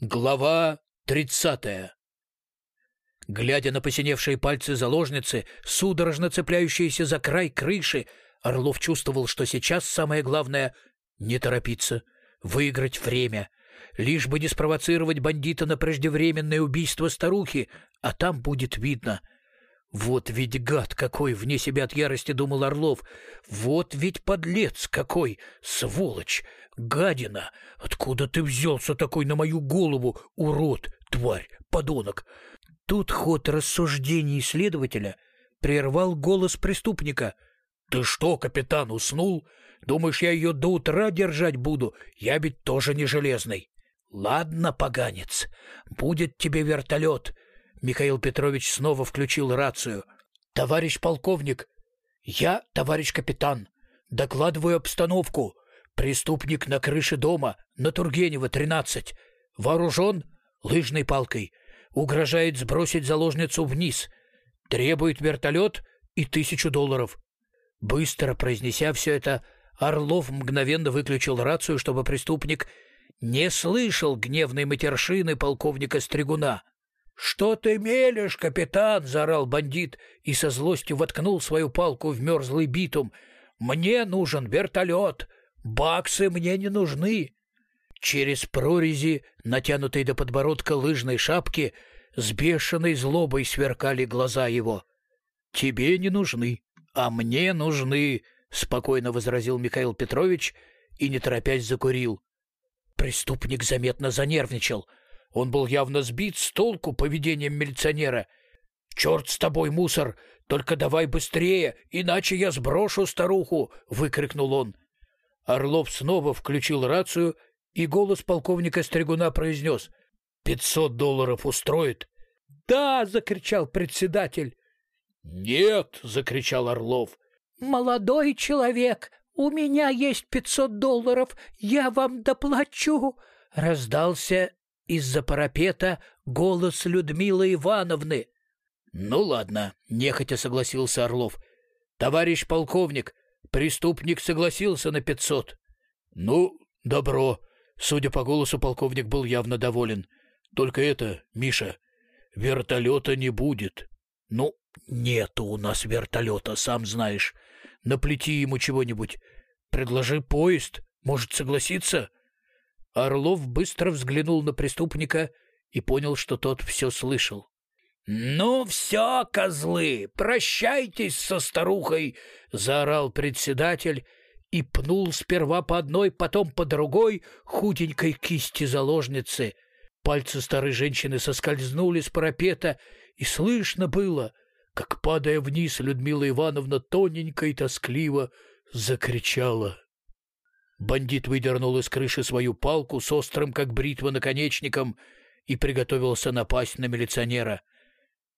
Глава тридцатая. Глядя на посиневшие пальцы заложницы, судорожно цепляющиеся за край крыши, Орлов чувствовал, что сейчас самое главное — не торопиться, выиграть время, лишь бы не спровоцировать бандита на преждевременное убийство старухи, а там будет видно — вот ведь гад какой, вне себя от ярости думал Орлов. Вот ведь подлец какой, сволочь, гадина. Откуда ты взялся такой на мою голову, урод, тварь, подонок? Тут ход рассуждений следователя прервал голос преступника. «Ты что, капитан, уснул? Думаешь, я ее до утра держать буду? Я ведь тоже не железный». «Ладно, поганец, будет тебе вертолет. Михаил Петрович снова включил рацию. «Товарищ полковник, я, товарищ капитан, докладываю обстановку. Преступник на крыше дома, на Тургенева, 13. Вооружен лыжной палкой. Угрожает сбросить заложницу вниз. Требует вертолет и тысячу долларов». Быстро произнеся все это, Орлов мгновенно выключил рацию, чтобы преступник не слышал гневной матершины полковника Стригуна. «Что ты мелешь, капитан?» — заорал бандит и со злостью воткнул свою палку в мерзлый битум. «Мне нужен вертолет. Баксы мне не нужны». Через прорези, натянутой до подбородка лыжной шапки, с бешеной злобой сверкали глаза его. «Тебе не нужны, а мне нужны», — спокойно возразил Михаил Петрович и, не торопясь, закурил. Преступник заметно занервничал — он был явно сбит с толку поведением милиционера. «Черт с тобой, мусор! Только давай быстрее, иначе я сброшу старуху!» — выкрикнул он. Орлов снова включил рацию, и голос полковника Стригуна произнес. «Пятьсот долларов устроит?» «Да!» — закричал председатель. «Нет!» — закричал Орлов. «Молодой человек, у меня есть пятьсот долларов, я вам доплачу!» Раздался из-за парапета голос Людмилы Ивановны. «Ну ладно», — нехотя согласился Орлов. «Товарищ полковник, преступник согласился на пятьсот». «Ну, добро». Судя по голосу, полковник был явно доволен. «Только это, Миша, вертолета не будет». «Ну, нету у нас вертолета, сам знаешь. Наплети ему чего-нибудь. Предложи поезд. Может, согласиться?» Орлов быстро взглянул на преступника и понял, что тот все слышал. «Ну все, козлы, прощайтесь со старухой!» — заорал председатель и пнул сперва по одной, потом по другой худенькой кисти заложницы. Пальцы старой женщины соскользнули с парапета, и слышно было, как, падая вниз, Людмила Ивановна тоненько и тоскливо закричала. Бандит выдернул из крыши свою палку с острым, как бритва, наконечником и приготовился напасть на милиционера.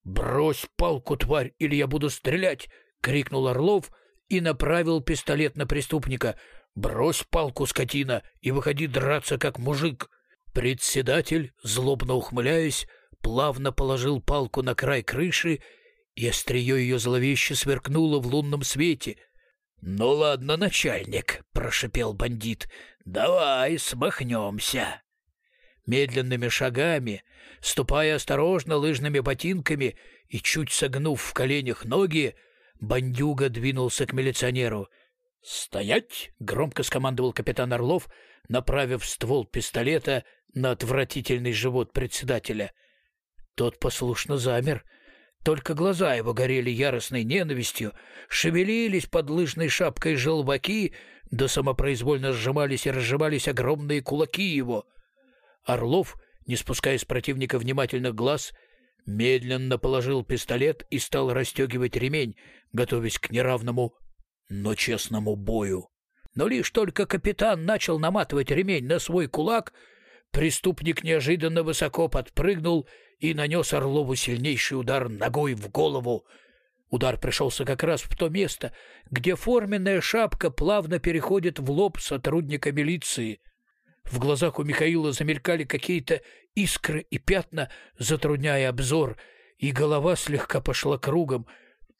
«Брось палку, тварь, или я буду стрелять!» — крикнул Орлов и направил пистолет на преступника. «Брось палку, скотина, и выходи драться, как мужик!» Председатель, злобно ухмыляясь, плавно положил палку на край крыши, и острие ее зловеще сверкнуло в лунном свете — «Ну ладно, начальник», — прошипел бандит, — «давай смахнемся». Медленными шагами, ступая осторожно лыжными ботинками и чуть согнув в коленях ноги, бандюга двинулся к милиционеру. «Стоять!» — громко скомандовал капитан Орлов, направив ствол пистолета на отвратительный живот председателя. Тот послушно замер — только глаза его горели яростной ненавистью, шевелились под лыжной шапкой желваки, да самопроизвольно сжимались и разжимались огромные кулаки его. Орлов, не спуская с противника внимательных глаз, медленно положил пистолет и стал расстегивать ремень, готовясь к неравному, но честному бою. Но лишь только капитан начал наматывать ремень на свой кулак, преступник неожиданно высоко подпрыгнул и нанес Орлову сильнейший удар ногой в голову. Удар пришелся как раз в то место, где форменная шапка плавно переходит в лоб сотрудника милиции. В глазах у Михаила замелькали какие-то искры и пятна, затрудняя обзор, и голова слегка пошла кругом.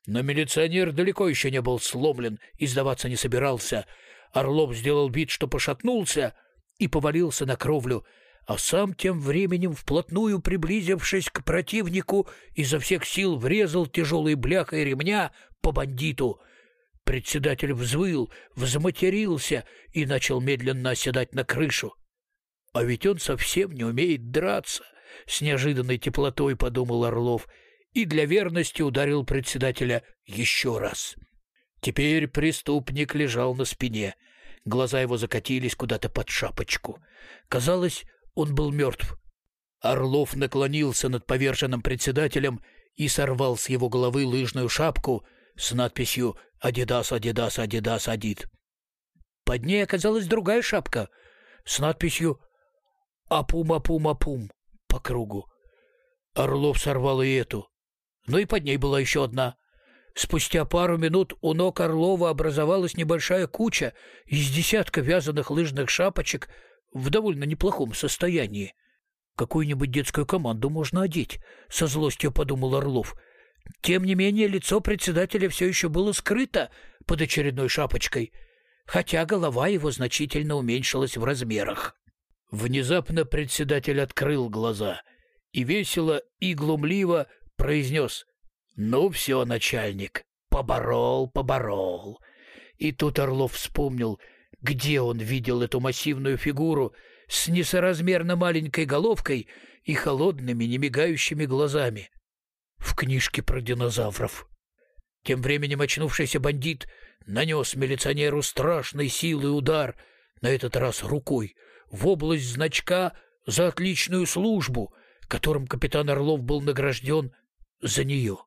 Но милиционер далеко еще не был сломлен и сдаваться не собирался. Орлов сделал вид, что пошатнулся, и повалился на кровлю — а сам тем временем, вплотную приблизившись к противнику, изо всех сил врезал тяжелой бляхой ремня по бандиту. Председатель взвыл, взматерился и начал медленно оседать на крышу. А ведь он совсем не умеет драться, — с неожиданной теплотой подумал Орлов и для верности ударил председателя еще раз. Теперь преступник лежал на спине. Глаза его закатились куда-то под шапочку. Казалось, он был мертв. Орлов наклонился над поверженным председателем и сорвал с его головы лыжную шапку с надписью «Адидас, Адидас, Адидас, Адид». Под ней оказалась другая шапка с надписью «Апум, Апум, Апум» по кругу. Орлов сорвал и эту. Но и под ней была еще одна. Спустя пару минут у ног Орлова образовалась небольшая куча из десятка вязаных лыжных шапочек в довольно неплохом состоянии. Какую-нибудь детскую команду можно одеть, со злостью подумал Орлов. Тем не менее, лицо председателя все еще было скрыто под очередной шапочкой, хотя голова его значительно уменьшилась в размерах. Внезапно председатель открыл глаза и весело и глумливо произнес «Ну все, начальник, поборол, поборол». И тут Орлов вспомнил, где он видел эту массивную фигуру с несоразмерно маленькой головкой и холодными, немигающими глазами. В книжке про динозавров. Тем временем очнувшийся бандит нанес милиционеру страшной силой удар, на этот раз рукой, в область значка за отличную службу, которым капитан Орлов был награжден за нее.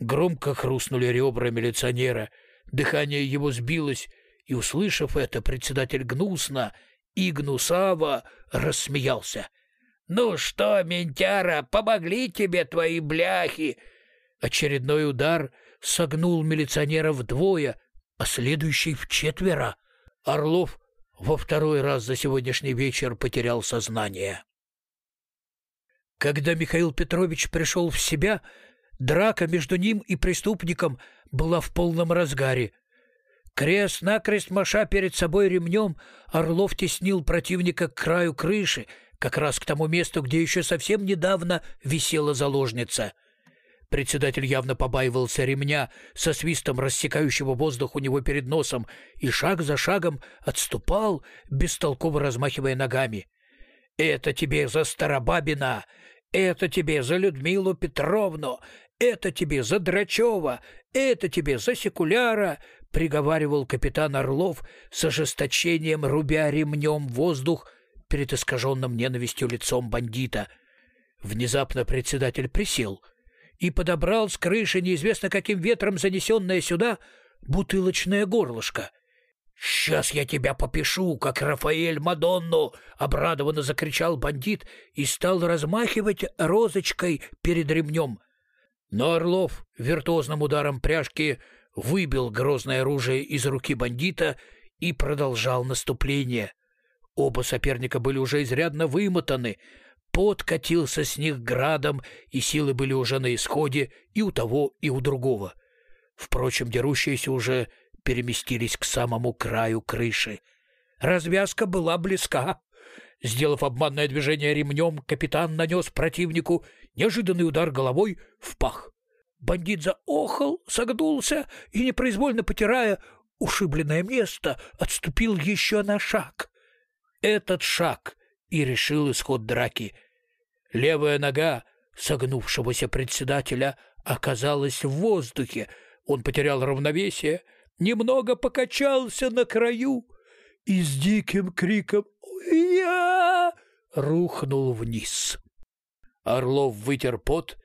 Громко хрустнули ребра милиционера, дыхание его сбилось, и, услышав это, председатель гнусно и гнусаво рассмеялся. «Ну что, ментяра, помогли тебе твои бляхи!» Очередной удар согнул милиционера вдвое, а следующий в четверо. Орлов во второй раз за сегодняшний вечер потерял сознание. Когда Михаил Петрович пришел в себя, Драка между ним и преступником была в полном разгаре. Крест-накрест маша перед собой ремнем, Орлов теснил противника к краю крыши, как раз к тому месту, где еще совсем недавно висела заложница. Председатель явно побаивался ремня, со свистом рассекающего воздух у него перед носом, и шаг за шагом отступал, бестолково размахивая ногами. «Это тебе за Старобабина! Это тебе за Людмилу Петровну! это тебе за Драчева, это тебе за Секуляра, — приговаривал капитан Орлов с ожесточением, рубя ремнем воздух перед искаженным ненавистью лицом бандита. Внезапно председатель присел и подобрал с крыши неизвестно каким ветром занесенное сюда бутылочное горлышко. «Сейчас я тебя попишу, как Рафаэль Мадонну!» — обрадованно закричал бандит и стал размахивать розочкой перед ремнем — но Орлов виртуозным ударом пряжки выбил грозное оружие из руки бандита и продолжал наступление. Оба соперника были уже изрядно вымотаны, пот катился с них градом, и силы были уже на исходе и у того, и у другого. Впрочем, дерущиеся уже переместились к самому краю крыши. Развязка была близка. Сделав обманное движение ремнем, капитан нанес противнику неожиданный удар головой в пах. Бандит заохал, согнулся и, непроизвольно потирая ушибленное место, отступил еще на шаг. Этот шаг и решил исход драки. Левая нога согнувшегося председателя оказалась в воздухе. Он потерял равновесие, немного покачался на краю и с диким криком «Я!» рухнул вниз. Орлов вытер пот,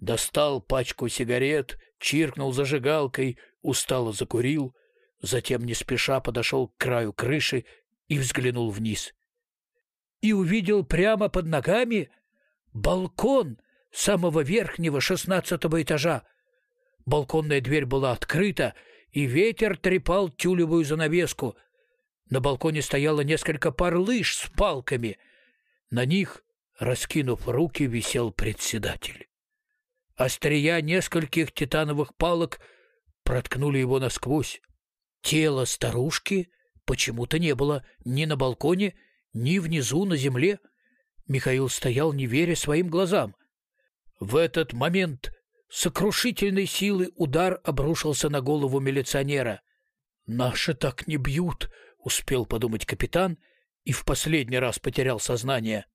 достал пачку сигарет, чиркнул зажигалкой, устало закурил, затем не спеша подошел к краю крыши и взглянул вниз. И увидел прямо под ногами балкон самого верхнего шестнадцатого этажа. Балконная дверь была открыта, и ветер трепал тюлевую занавеску — на балконе стояло несколько пар лыж с палками. На них, раскинув руки, висел председатель. Острия нескольких титановых палок проткнули его насквозь. Тело старушки почему-то не было ни на балконе, ни внизу на земле. Михаил стоял, не веря своим глазам. В этот момент сокрушительной силы удар обрушился на голову милиционера. «Наши так не бьют», — успел подумать капитан и в последний раз потерял сознание.